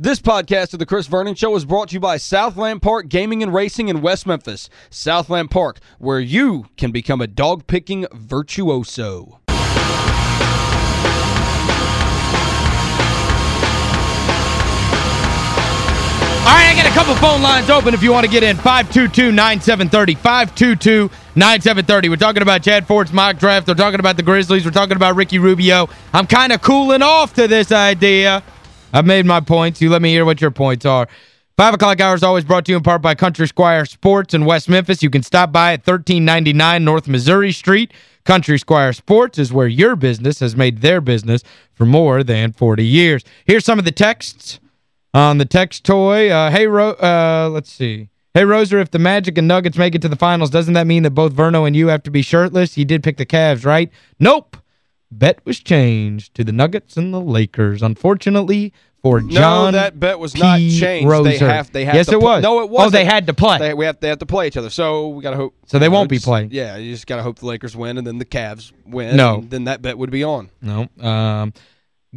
This podcast of the Chris Vernon Show is brought to you by Southland Park Gaming and Racing in West Memphis. Southland Park, where you can become a dog-picking virtuoso. All right, I got a couple phone lines open if you want to get in. 522-9730. 522-9730. We're talking about Chad Ford's mock draft. We're talking about the Grizzlies. We're talking about Ricky Rubio. I'm kind of cooling off to this idea. I've made my points. You let me hear what your points are. 5 o'clock hour is always brought to you in part by Country Squire Sports in West Memphis. You can stop by at 1399 North Missouri Street. Country Squire Sports is where your business has made their business for more than 40 years. Here's some of the texts on the text toy. Uh, hey, Ro uh, let's see. Hey, Roser, if the Magic and Nuggets make it to the finals, doesn't that mean that both Verno and you have to be shirtless? You did pick the Cavs, right? Nope bet was changed to the Nuggets and the Lakers. Unfortunately, for John No, that bet was not changed. Roser. They have they have Yes, it was. No, it wasn't. Oh, they had to play. They, we have they have to play each other. So we got to hope So they know, won't be just- playing. Yeah, you just got to hope the Lakers win and then the Cavs win. No. then that bet would be on. No. Um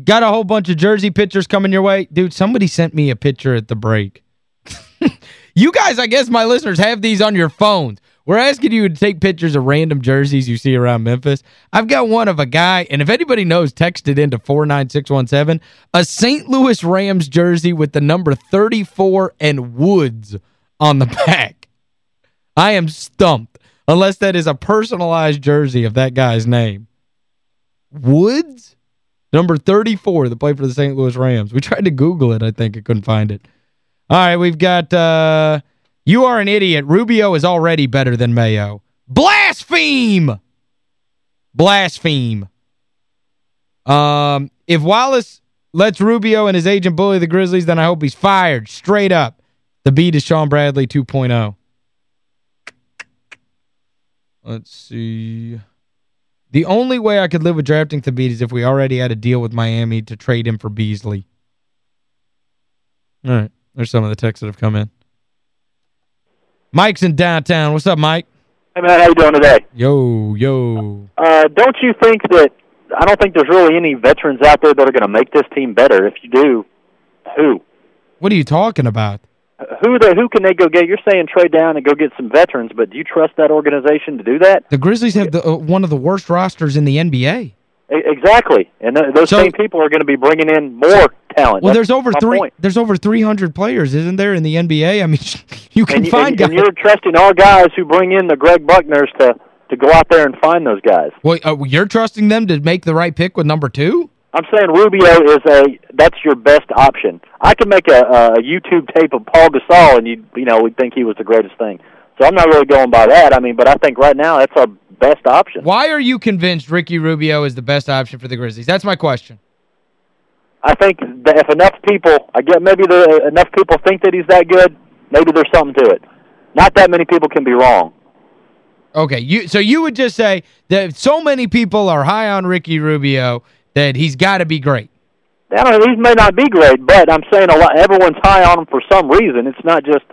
got a whole bunch of jersey pictures coming your way. Dude, somebody sent me a picture at the break. you guys, I guess my listeners have these on your phones. We're asking you to take pictures of random jerseys you see around Memphis. I've got one of a guy, and if anybody knows, text it into 49617, a St. Louis Rams jersey with the number 34 and Woods on the back. I am stumped, unless that is a personalized jersey of that guy's name. Woods? Number 34 that played for the St. Louis Rams. We tried to Google it. I think I couldn't find it. All right, we've got uh, You Are an Idiot. Rubio is already better than Mayo. Blaspheme! Blaspheme. Um, if Wallace lets Rubio and his agent bully the Grizzlies, then I hope he's fired. Straight up. Thabeet is Shawn Bradley 2.0. Let's see. The only way I could live with drafting Thabeet is if we already had a deal with Miami to trade him for Beasley. All right. There's some of the texts that have come in. Mike's in downtown. What's up, Mike? Hey man, how you doing today? Yo, yo. Uh, don't you think that I don't think there's really any veterans out there that are going to make this team better. If you do, who? What are you talking about? Who they who can they go get? You're saying trade down and go get some veterans, but do you trust that organization to do that? The Grizzlies have the uh, one of the worst rosters in the NBA. Exactly. And th those So- same people are going to be bringing in more talent. Well, That's there's over three point. there's over 300 players, isn't there, in the NBA? I mean, you can And, find and, guys. and you're trusting our guys who bring in the Greg Buckners to to go out there and find those guys. Well, uh, you're trusting them to make the right pick with number two? I'm saying Rubio is a that's your best option. I could make a, a YouTube tape of Paul Gasol, and you you know we'd think he was the greatest thing. So I'm not really going by that. I mean, but I think right now that's our best option. Why are you convinced Ricky Rubio is the best option for the Grizzlies? That's my question. I think that if enough people, I get maybe the enough people think that he's that good, maybe there's something to it. Not that many people can be wrong. Okay, you so you would just say that so many people are high on Ricky Rubio that he's got to be great. I don't know, these may not be great, but I'm saying a lot. Everyone's high on him for some reason. It's not just,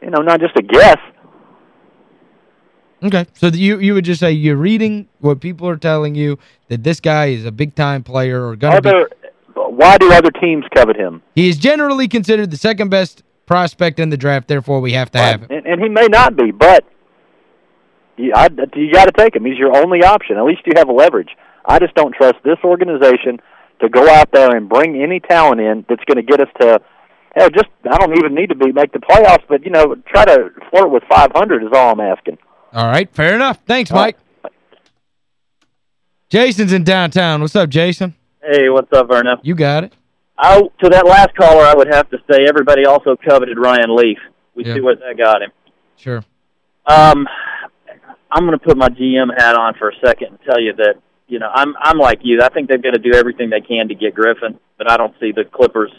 you know, not just a guess. Okay, so you you would just say you're reading what people are telling you that this guy is a big-time player or going to be... Why do other teams covet him? He is generally considered the second best prospect in the draft, therefore we have to have him. And, and he may not be, but you, I, you got to take him. He's your only option. At least you have leverage. I just don't trust this organization to go out there and bring any talent in that's going to get us to hell. Just I don't even need to be make the playoffs, but you know, try to flirt with 500 is all I'm asking. All right, fair enough. Thanks, All right. Mike. Jason's in downtown. What's up, Jason? Hey, what's up, Verno? You got it. I, to that last caller, I would have to say everybody also coveted Ryan Leaf. We Yeah. see what that got him. Sure. Um, I'm going to put my GM hat on for a second and tell you that you know I'm I'm like you. I think they've got to do everything they can to get Griffin, but I don't see the Clippers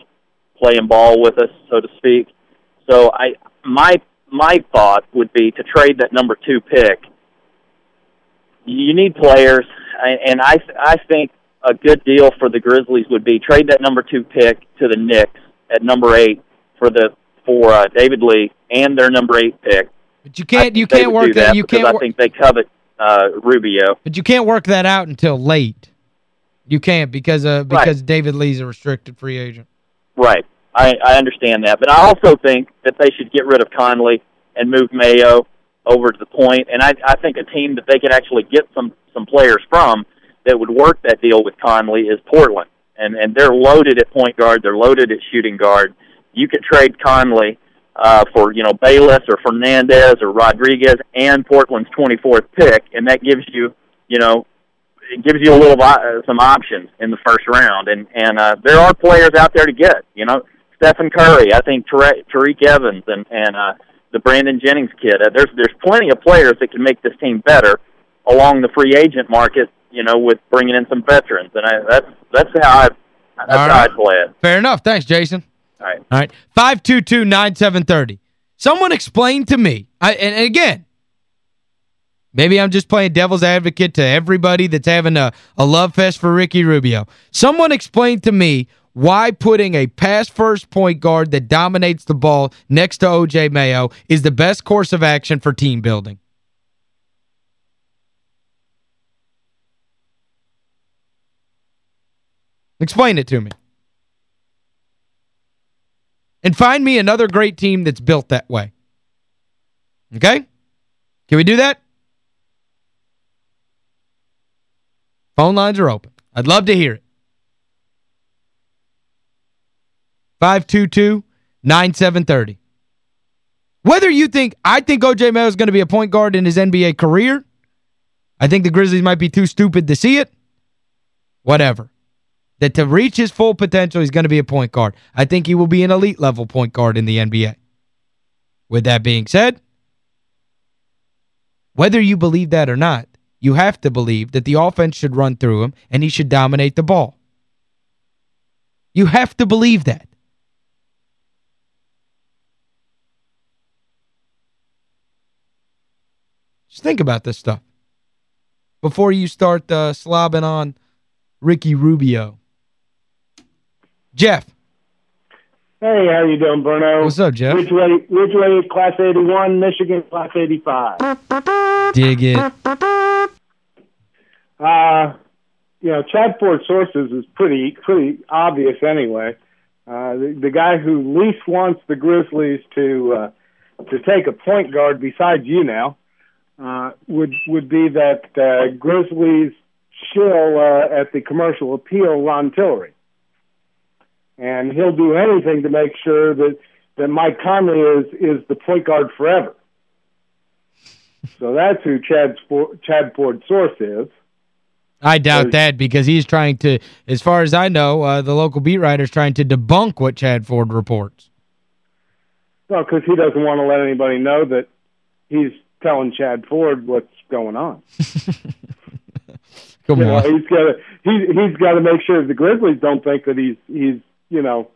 playing ball with us, so to speak. So I my my thought would be to trade that number two pick. You need players, and and I I think a good deal for the Grizzlies would be trade that number two pick to the Knicks at number eight for the for uh, David Lee and their number eight pick. But you can't you can't work do that, you can't I think they covet uh, Rubio. but you can't work that out until late. You can't because uh because David Lee's a restricted free agent. Right. I, I understand that. But I also think that they should get rid of Conley and move Mayo over to the point. And I, I think a team that they could actually get some, some players from that would work that deal with Conley is Portland. And, and they're loaded at point guard. They're loaded at shooting guard. You could trade Conley uh, for, you know, Bayless or Fernandez or Rodriguez and Portland's 24th pick. And that gives you, you know, it gives you a little uh, some options in the first round, and and uh, there are players out there to get. You know, Stephen Curry, I think Tyreke Evans, and and uh, the Brandon Jennings kid. Uh, there's there's plenty of players that can make this team better along the free agent market. You know, with bringing in some veterans, and I, that's that's how I that's right. how I play it. Fair enough. Thanks, Jason. All right. All right. Five two two nine seven thirty. Someone explain to me. I and, and again, Maybe I'm just playing devil's advocate to everybody that's having a, a love fest for Ricky Rubio. Someone explain to me why putting a pass-first point guard that dominates the ball next to O.J. Mayo is the best course of action for team building. Explain it to me. And find me another great team that's built that way. Okay? Can we do that? Phone lines are open. I'd love to hear it. 522-9730. Whether you think, I think O.J. Mayo is going to be a point guard in his NBA career. I think the Grizzlies might be too stupid to see it. Whatever. That to reach his full potential, he's going to be a point guard. I think he will be an elite level point guard in the NBA. With that being said, whether you believe that or not, you have to believe that the offense should run through him and he should dominate the ball. You have to believe that. Just think about this stuff before you start uh, slobbing on Ricky Rubio. Jeff. Hey, how you doing, Bruno? What's up, Jeff? Ridgeway, Ridgeway Class 81, Michigan Class 85. Dig it. Uh, you know, Chad Ford sources is pretty pretty obvious anyway. Uh, the, the guy who least wants the Grizzlies to uh, to take a point guard besides you now uh, would would be that uh, Grizzlies shill uh, at the commercial appeal Ron Tillery and he'll do anything to make sure that that Mike Conley is is the point guard forever. So that's who Chad Chad Ford source is. I doubt that because he's trying to, as far as I know, uh, the local beat writer is trying to debunk what Chad Ford reports. Well, because he doesn't want to let anybody know that he's telling Chad Ford what's going on. Come you on. Know, he's got to he he's got to make sure the Grizzlies don't think that he's he's you know.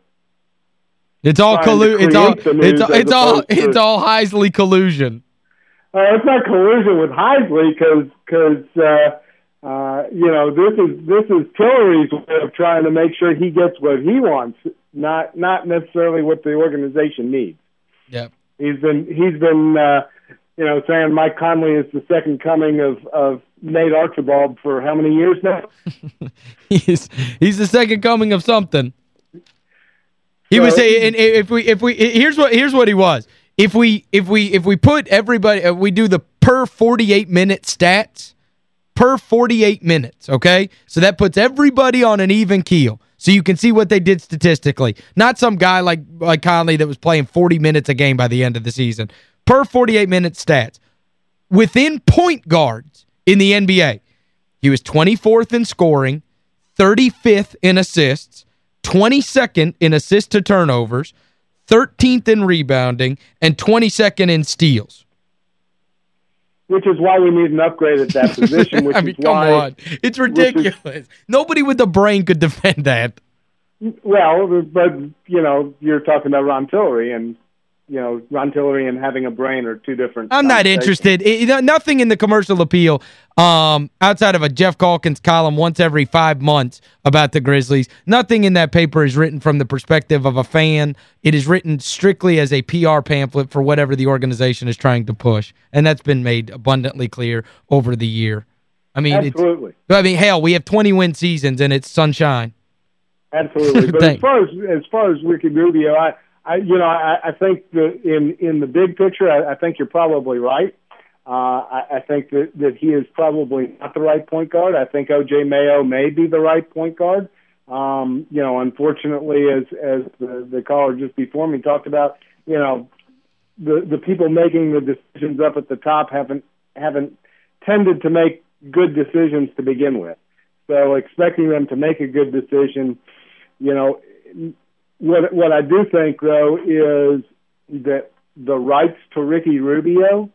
It's all collusion. it's all it's all it's all it's all Heisley collusion. Uh, it's not collusion with Heisley because because uh, uh, you know this is this is Tillery's way of trying to make sure he gets what he wants, not not necessarily what the organization needs. Yeah, he's been he's been uh, you know saying Mike Conley is the second coming of of Nate Archibald for how many years now? he's he's the second coming of something. He was saying if we if we here's what here's what he was. If we if we if we put everybody uh, we do the per 48 minute stats per 48 minutes, okay? So that puts everybody on an even keel. So you can see what they did statistically. Not some guy like like Conley that was playing 40 minutes a game by the end of the season. Per 48 minute stats. Within point guards in the NBA, he was 24th in scoring, 35th in assists, 22nd in assist to turnovers, 13th in rebounding, and 22nd in steals. Which is why we need an upgrade at that position. Which I mean, come why, on. It's ridiculous. Is, Nobody with the brain could defend that. Well, but, you know, you're talking about Ron Tillery, and you know, Ron Tillery and having a brain are two different I'm not interested. It, nothing in the commercial appeal um, outside of a Geoff Calkins column once every five months about the Grizzlies. Nothing in that paper is written from the perspective of a fan. It is written strictly as a PR pamphlet for whatever the organization is trying to push. And that's been made abundantly clear over the year. I mean, Absolutely. I mean, hell, we have 20-win seasons and it's sunshine. Absolutely. But as far as as far as Ricky Rubio, I, I you know, I, I think the in in the big picture, I, I think you're probably right. Uh, I, I think that, that he is probably not the right point guard. I think OJ Mayo may be the right point guard. Um, you know, unfortunately, as as the, the caller just before me talked about, you know, the the people making the decisions up at the top haven't haven't tended to make good decisions to begin with. So expecting them to make a good decision, you know, what what I do think though is that the rights to Ricky Rubio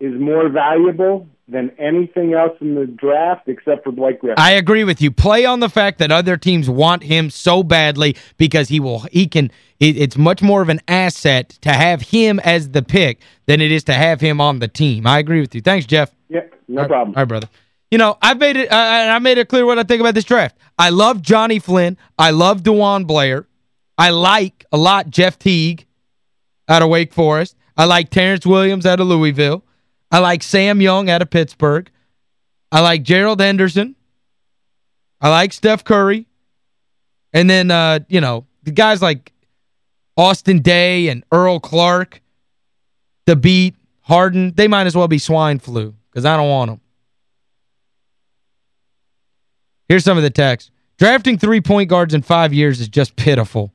is more valuable than anything else in the draft except for Blake Griffin. I agree with you. Play on the fact that other teams want him so badly because he will he can it, it's much more of an asset to have him as the pick than it is to have him on the team. I agree with you. Thanks, Jeff. Yeah, no problem. All right, brother. You know, I made it I, I made it clear what I think about this draft. I love Johnny Flynn. I love DeJuan Blair. I like a lot Jeff Teague out of Wake Forest. I like Terrence Williams out of Louisville. I like Sam Young out of Pittsburgh. I like Gerald Henderson. I like Steph Curry. And then, uh, you know, the guys like Austin Daye and Earl Clark, Thabeet, Harden, they might as well be swine flu because I don't want them. Here's some of the text. Drafting three point guards in five years is just pitiful.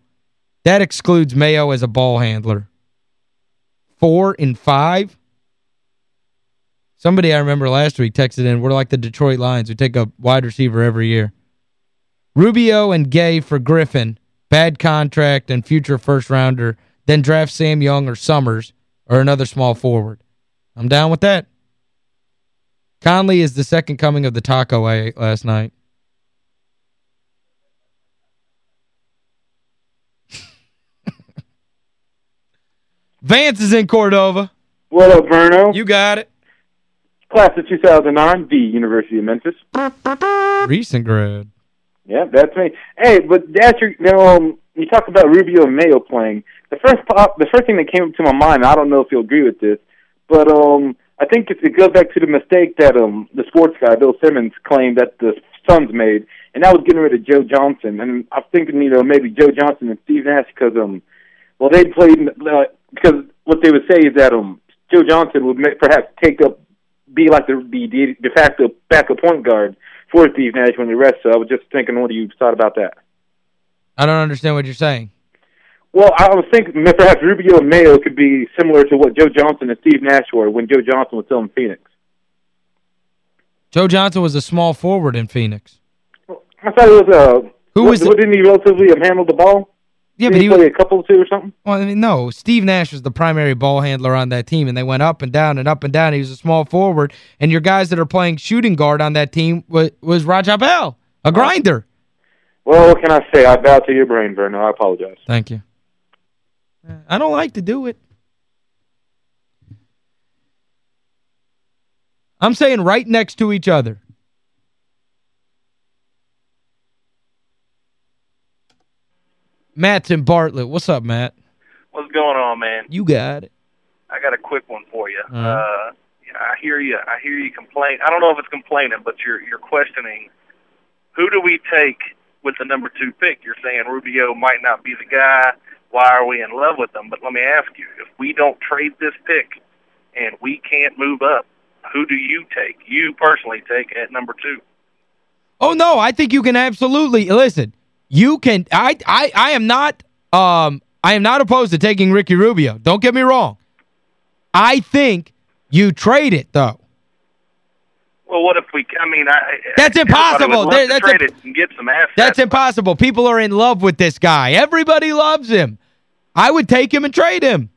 That excludes Mayo as a ball handler. Four in five? Somebody I remember last week texted in, we're like the Detroit Lions. We take a wide receiver every year. Rubio and Gay for Griffin, bad contract and future first-rounder, then draft Sam Young or Summers or another small forward. I'm down with that. Conley is the second coming of the taco last night. Vance is in Cordova. What up, Verno? You got it. Class of 2009, the University of Memphis. Recent grad. Yeah, that's me. Hey, but that's your, you know, um, you talk about Rubio and Mayo playing. The first pop, the first thing that came up to my mind, I don't know if you'll agree with this, but um, I think it, it goes back to the mistake that um the sports guy Bill Simmons claimed that the Suns made, and that was getting rid of Joe Johnson. And I'm thinking, you know, maybe Joe Johnson and Steve Nash because um, well, they played uh, because what they would say is that um Joe Johnson would may, perhaps take up be like the, the de facto backup point guard for Steve Nash when the rest. So I was just thinking what do you thought about that. I don't understand what you're saying. Well, I was thinking perhaps Rubio and Mayo could be similar to what Joe Johnson and Steve Nash were when Joe Johnson was still in Phoenix. Joe Johnson was a small forward in Phoenix. I thought it was a... Uh, Who was... Didn't he relatively handle the ball? Yeah, but he, play a couple two or something? Well, I mean, no. Steve Nash was the primary ball handler on that team, and they went up and down and up and down. He was a small forward, and your guys that are playing shooting guard on that team was, was Raja Bell, a grinder. Well, what can I say? I bow to your brain, Verno. I apologize. Thank you. I don't like to do it. I'm saying right next to each other. Matt's in Bartlett. What's up, Matt? What's going on, man? You got it. I got a quick one for you. Uh -huh. uh I hear you. I hear you complain. I don't know if it's complaining, but you're you're questioning who do we take with the number two pick? You're saying Rubio might not be the guy. Why are we in love with him? But let me ask you: if we don't trade this pick and we can't move up, who do you take? You personally take at number two? Oh no, I think you can absolutely listen. You can I I I am not um I am not opposed to taking Ricky Rubio. Don't get me wrong. I think you trade it though. Well, what if we I mean, I That's impossible. There, that's trade it and get some assets. That's impossible. People are in love with this guy. Everybody loves him. I would take him and trade him.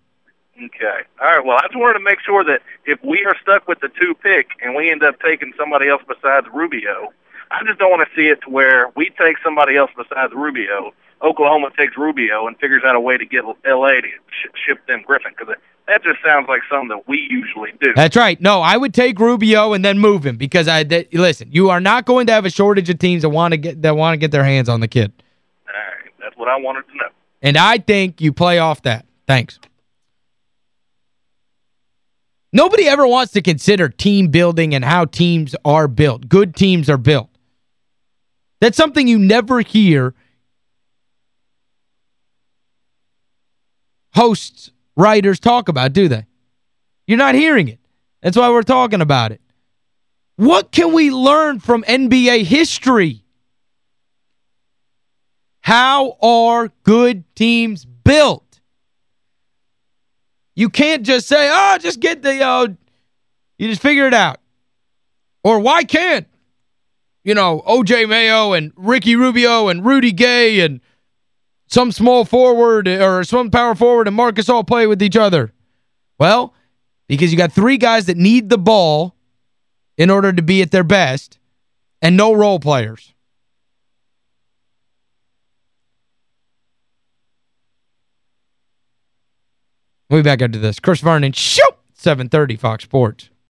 Okay. All right. Well, I just wanted to make sure that if we are stuck with the two pick and we end up taking somebody else besides Rubio, I just don't want to see it to where we take somebody else besides Rubio. Oklahoma takes Rubio and figures out a way to get L.A. to sh ship them Griffin because that just sounds like something that we usually do. That's right. No, I would take Rubio and then move him because I listen, you are not going to have a shortage of teams that want to get that want to get their hands on the kid. All right. That's what I wanted to know. And I think you play off that. Thanks. Nobody ever wants to consider team building and how teams are built. Good teams are built. That's something you never hear hosts, writers talk about, do they? You're not hearing it. That's why we're talking about it. What can we learn from NBA history? How are good teams built? You can't just say, oh, just get the, uh, you just figure it out. Or why can't? You know, O.J. Mayo and Ricky Rubio and Rudy Gay and some small forward or some power forward and Marcus all play with each other? Well, because you got three guys that need the ball in order to be at their best and no role players. We'll be back after this. Chris Vernon, shoot! 730 Fox Sports.